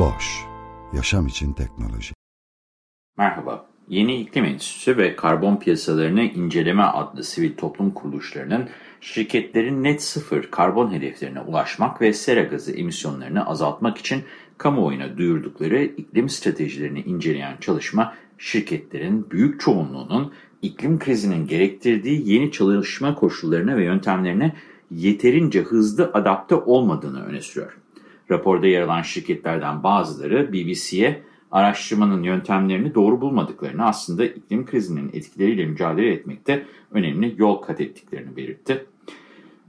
Boş, yaşam için teknoloji. Merhaba, Yeni İklim Enstitüsü ve Karbon Piyasalarını İnceleme adlı sivil toplum kuruluşlarının şirketlerin net sıfır karbon hedeflerine ulaşmak ve sera gazı emisyonlarını azaltmak için kamuoyuna duyurdukları iklim stratejilerini inceleyen çalışma, şirketlerin büyük çoğunluğunun iklim krizinin gerektirdiği yeni çalışma koşullarına ve yöntemlerine yeterince hızlı adapte olmadığını öne sürüyor. Raporda yer alan şirketlerden bazıları BBC'ye araştırmanın yöntemlerini doğru bulmadıklarını aslında iklim krizinin etkileriyle mücadele etmekte önemli yol kat ettiklerini belirtti.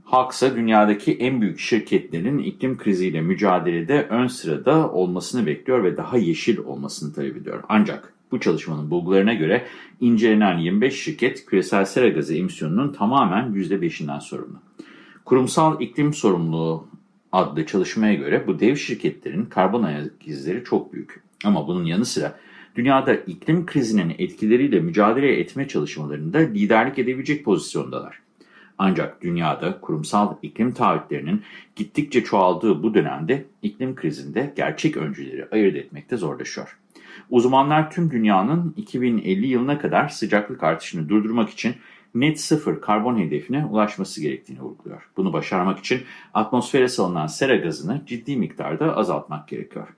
Halksa dünyadaki en büyük şirketlerin iklim kriziyle mücadelede ön sırada olmasını bekliyor ve daha yeşil olmasını talep ediyor. Ancak bu çalışmanın bulgularına göre incelenen 25 şirket küresel sera gazı emisyonunun tamamen %5'inden sorumlu. Kurumsal iklim sorumluluğu adlı çalışmaya göre bu dev şirketlerin karbon ayak izleri çok büyük. Ama bunun yanı sıra dünyada iklim krizinin etkileriyle mücadele etme çalışmalarında liderlik edebilecek pozisyondalar. Ancak dünyada kurumsal iklim taahhütlerinin gittikçe çoğaldığı bu dönemde iklim krizinde gerçek öncüleri ayırt etmekte zorlaşıyor. Uzmanlar tüm dünyanın 2050 yılına kadar sıcaklık artışını durdurmak için net sıfır karbon hedefine ulaşması gerektiğini vurguluyor. Bunu başarmak için atmosfere salınan sera gazını ciddi miktarda azaltmak gerekiyor.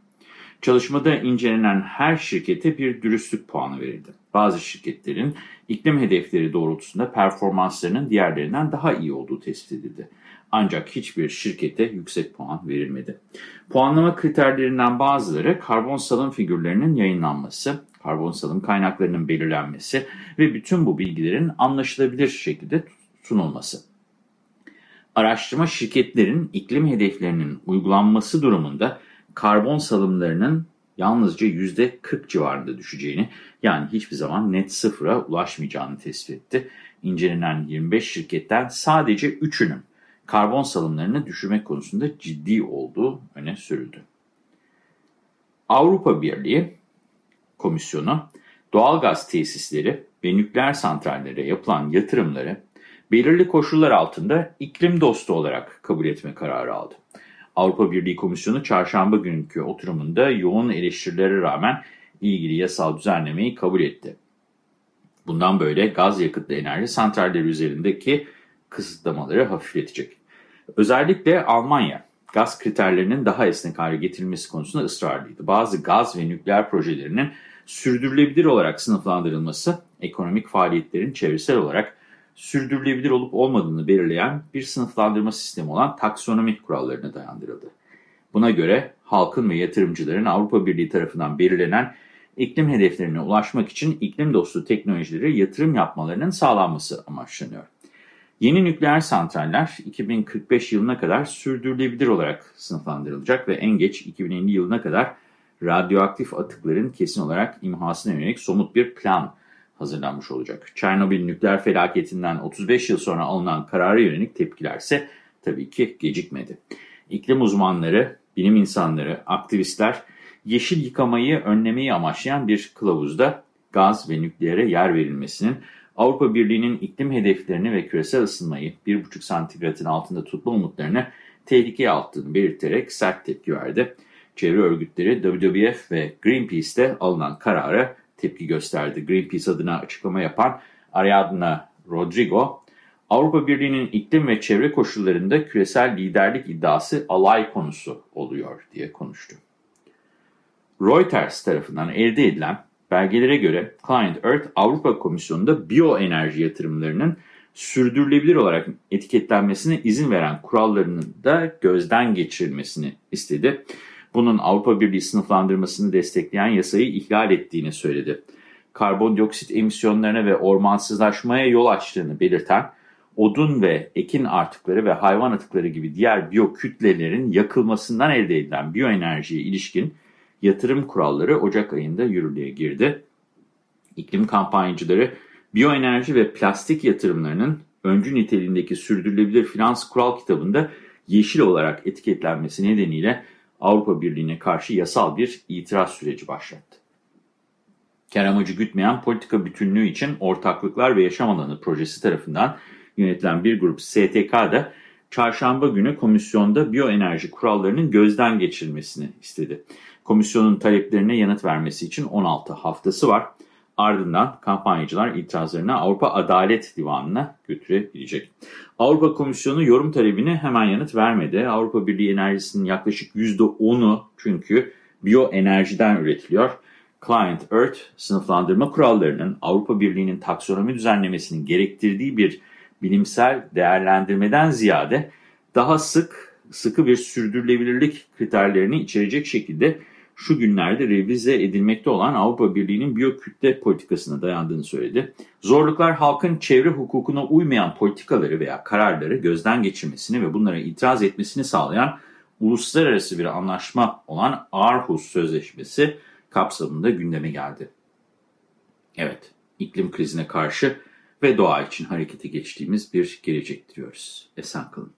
Çalışmada incelenen her şirkete bir dürüstlük puanı verildi. Bazı şirketlerin iklim hedefleri doğrultusunda performanslarının diğerlerinden daha iyi olduğu tespit edildi. Ancak hiçbir şirkete yüksek puan verilmedi. Puanlama kriterlerinden bazıları karbon salım figürlerinin yayınlanması, karbon salım kaynaklarının belirlenmesi ve bütün bu bilgilerin anlaşılabilir şekilde sunulması. Araştırma şirketlerin iklim hedeflerinin uygulanması durumunda karbon salımlarının yalnızca %40 civarında düşeceğini yani hiçbir zaman net sıfıra ulaşmayacağını tespit etti. İncelenen 25 şirketten sadece 3'ünün karbon salımlarını düşürmek konusunda ciddi olduğu öne sürüldü. Avrupa Birliği Komisyonu doğalgaz tesisleri ve nükleer santrallere yapılan yatırımları belirli koşullar altında iklim dostu olarak kabul etme kararı aldı. Avrupa Birliği Komisyonu çarşamba günkü oturumunda yoğun eleştirilere rağmen ilgili yasal düzenlemeyi kabul etti. Bundan böyle gaz yakıtlı enerji santralleri üzerindeki kısıtlamaları hafifletecek. Özellikle Almanya gaz kriterlerinin daha esnek hale getirilmesi konusunda ısrarlıydı. Bazı gaz ve nükleer projelerinin sürdürülebilir olarak sınıflandırılması, ekonomik faaliyetlerin çevresel olarak sürdürülebilir olup olmadığını belirleyen bir sınıflandırma sistemi olan taksonomi kurallarına dayandırıldı. Buna göre halkın ve yatırımcıların Avrupa Birliği tarafından belirlenen iklim hedeflerine ulaşmak için iklim dostu teknolojilere yatırım yapmalarının sağlanması amaçlanıyor. Yeni nükleer santraller 2045 yılına kadar sürdürülebilir olarak sınıflandırılacak ve en geç 2050 yılına kadar radyoaktif atıkların kesin olarak imhasına yönelik somut bir plan hazırlanmış olacak. Çernobil nükleer felaketinden 35 yıl sonra alınan karara yönelik tepkiler ise tabii ki gecikmedi. İklim uzmanları, bilim insanları, aktivistler yeşil yıkamayı önlemeyi amaçlayan bir kılavuzda gaz ve nükleere yer verilmesinin Avrupa Birliği'nin iklim hedeflerini ve küresel ısınmayı 1,5 santigratın altında tutma umutlarını tehlikeye attığını belirterek sert tepki verdi. Çevre örgütleri WWF ve Greenpeace'te alınan karara tepki gösterdi. Greenpeace adına açıklama yapan Ariadna Rodrigo, Avrupa Birliği'nin iklim ve çevre koşullarında küresel liderlik iddiası alay konusu oluyor diye konuştu. Reuters tarafından elde edilen belgelere göre Client Earth Avrupa Komisyonu'nda biyoenerji yatırımlarının sürdürülebilir olarak etiketlenmesine izin veren kurallarının da gözden geçirilmesini istedi bunun Avrupa Birliği sınıflandırmasını destekleyen yasayı ihlal ettiğini söyledi. Karbondioksit emisyonlarına ve ormansızlaşmaya yol açtığını belirten odun ve ekin artıkları ve hayvan atıkları gibi diğer biyokütlelerin yakılmasından elde edilen biyoenerjiye ilişkin yatırım kuralları Ocak ayında yürürlüğe girdi. İklim kampanyacıları biyoenerji ve plastik yatırımlarının öncü niteliğindeki sürdürülebilir finans kural kitabında yeşil olarak etiketlenmesi nedeniyle Avrupa Birliği'ne karşı yasal bir itiraz süreci başlattı. Kar amacı gütmeyen politika bütünlüğü için Ortaklıklar ve Yaşam Alanı projesi tarafından yönetilen bir grup STK'da çarşamba günü komisyonda biyoenerji kurallarının gözden geçirilmesini istedi. Komisyonun taleplerine yanıt vermesi için 16 haftası var. Ardından kampanyacılar itirazlarını Avrupa Adalet Divanı'na götürebilecek. Avrupa Komisyonu yorum talebine hemen yanıt vermedi. Avrupa Birliği enerjisinin yaklaşık %10'u çünkü biyoenerjiden üretiliyor. Client Earth sınıflandırma kurallarının Avrupa Birliği'nin taksonomi düzenlemesinin gerektirdiği bir bilimsel değerlendirmeden ziyade daha sık sıkı bir sürdürülebilirlik kriterlerini içerecek şekilde şu günlerde revize edilmekte olan Avrupa Birliği'nin biyokütle politikasına dayandığını söyledi. Zorluklar halkın çevre hukukuna uymayan politikaları veya kararları gözden geçirmesini ve bunlara itiraz etmesini sağlayan uluslararası bir anlaşma olan Aarhus Sözleşmesi kapsamında gündeme geldi. Evet, iklim krizine karşı ve doğa için harekete geçtiğimiz bir gelecek diliyoruz. Esen kalın.